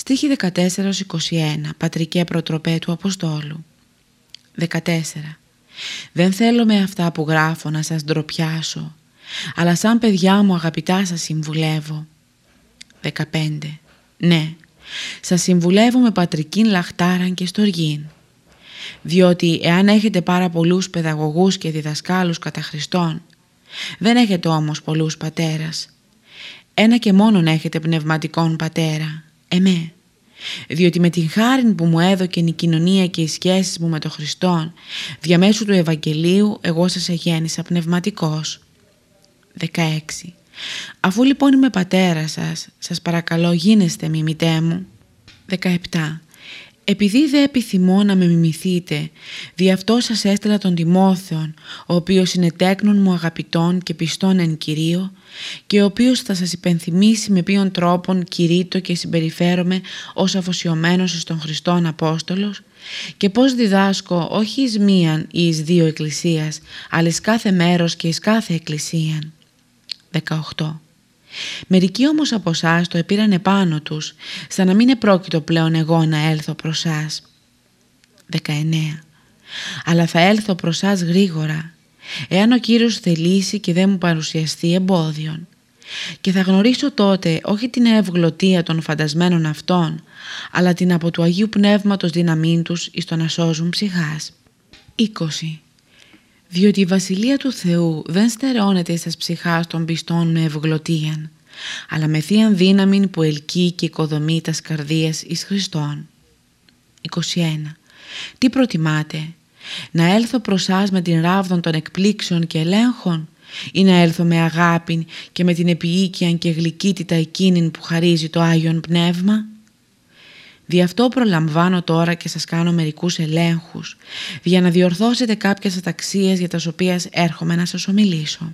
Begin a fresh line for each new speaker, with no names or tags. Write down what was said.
Στίχη 14-21 Πατρικέ προτροπέ του Αποστόλου. 14 Δεν θέλω με αυτά που γράφω να σας ντροπιάσω αλλά σαν παιδιά μου αγαπητά σας συμβουλεύω 15 Ναι, σας συμβουλεύω με πατρικήν λαχτάραν και στοργήν διότι εάν έχετε πάρα πολλούς παιδαγωγούς και διδασκάλους κατά Χριστόν δεν έχετε όμως πολλούς πατέρας. Ένα και μόνον έχετε πνευματικόν πατέρα εμέ. Διότι με την χάρη που μου έδωκε η κοινωνία και οι σχέσεις μου με τον Χριστόν, διαμέσου του Ευαγγελίου εγώ σας εγέννησα πνευματικός. 16. Αφού λοιπόν είμαι πατέρα σας, σας παρακαλώ γίνεστε μιμητέ μου. 17. Επειδή δεν επιθυμώ να με μιμηθείτε, δι' αυτό σας έστειλα τον Τιμόθεον, ο οποίος είναι τέκνον μου αγαπητών και πιστών εν Κυρίω και ο οποίος θα σας υπενθυμίσει με ποιον τρόπον κηρύττω και συμπεριφέρομαι ως αφοσιωμένος στον Χριστόν Απόστολος και πώς διδάσκω όχι εις μίαν ή εις δύο εκκλησίας, αλλά εις κάθε μέρος και εις κάθε εκκλησίαν. 18. Μερικοί όμως από εσάς το επήραν επάνω τους, σαν να μην επρόκειτο πλέον εγώ να έλθω προς σας. 19. Αλλά θα έλθω προς σας γρήγορα, εάν ο Κύριος θελήσει και δεν μου παρουσιαστεί εμπόδιον. Και θα γνωρίσω τότε όχι την ευγλωτία των φαντασμένων αυτών, αλλά την από του Αγίου Πνεύματος δύναμή τους εις το να σώζουν ψυχάς. 20. Διότι η Βασιλεία του Θεού δεν στερεώνεται στα ψυχάς των πιστών με ευγλωτίαν, αλλά με θείαν δύναμη που ελκύει και οικοδομεί τας καρδίας εις Χριστόν. 21. Τι προτιμάτε, να έλθω προς σας με την ράβδον των εκπλήξεων και ελέγχων ή να έλθω με αγάπη και με την επιοίκεια και γλυκύτητα εκείνην που χαρίζει το Άγιον Πνεύμα; Δι' αυτό προλαμβάνω τώρα και σας κάνω μερικούς ελέγχους για να διορθώσετε κάποιες αταξίες για τις οποίες έρχομαι να σας ομιλήσω.